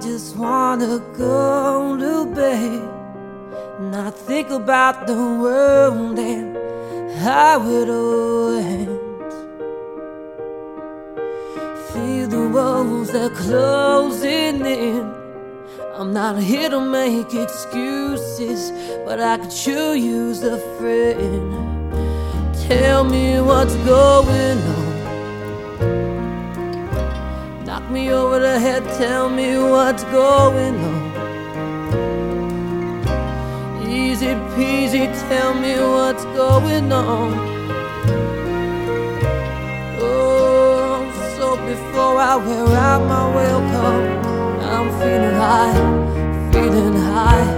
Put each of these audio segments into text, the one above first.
just wanna go to bed. Not think about the world and how it all ends. Feel the walls that closing in. I'm not here to make excuses, but I could sure use a friend. Tell me what's going on. Over the head, tell me what's going on. Easy peasy, tell me what's going on. Oh, so before I wear out my welcome, I'm feeling high, feeling high,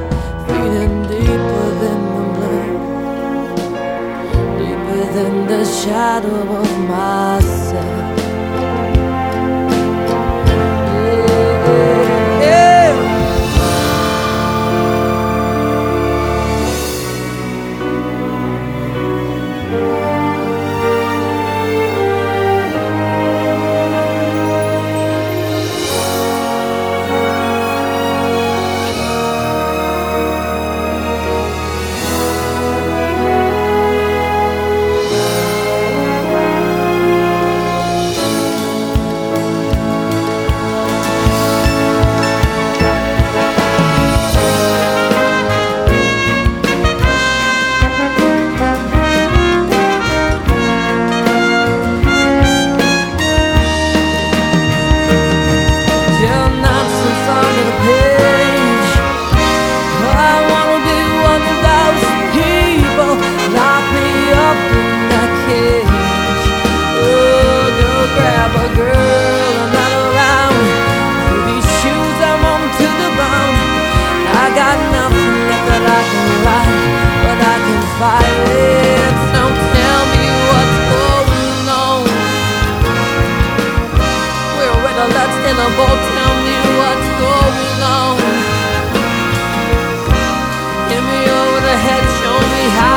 feeling deeper than the blue, deeper than the shadow of myself. Me over the head. Show me how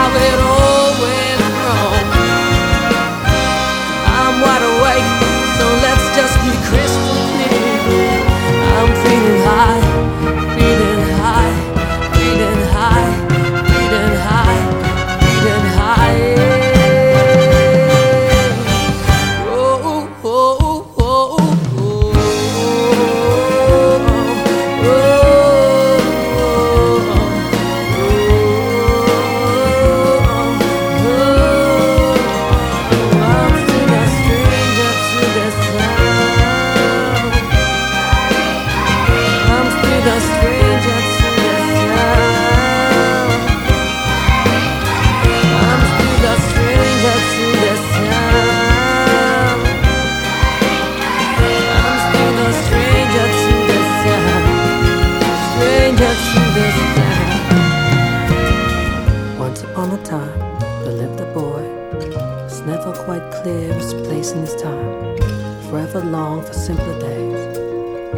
The. Once upon a time, lived a boy. It's never quite clear his place in his time. Forever long for simpler days.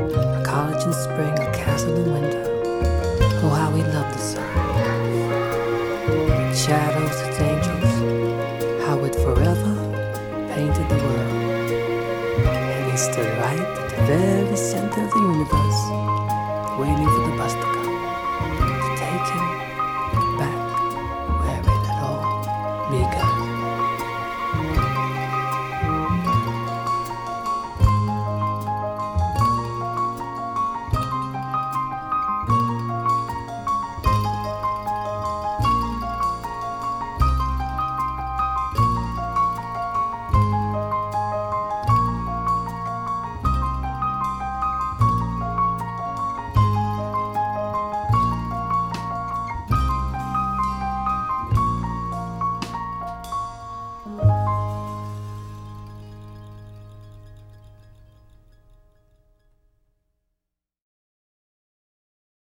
A college in spring, a castle in winter. Oh, how he loved the sun. Shadows, its angels, how it forever painted the world. And he stood right at the very center of the universe, waiting for the bus to come.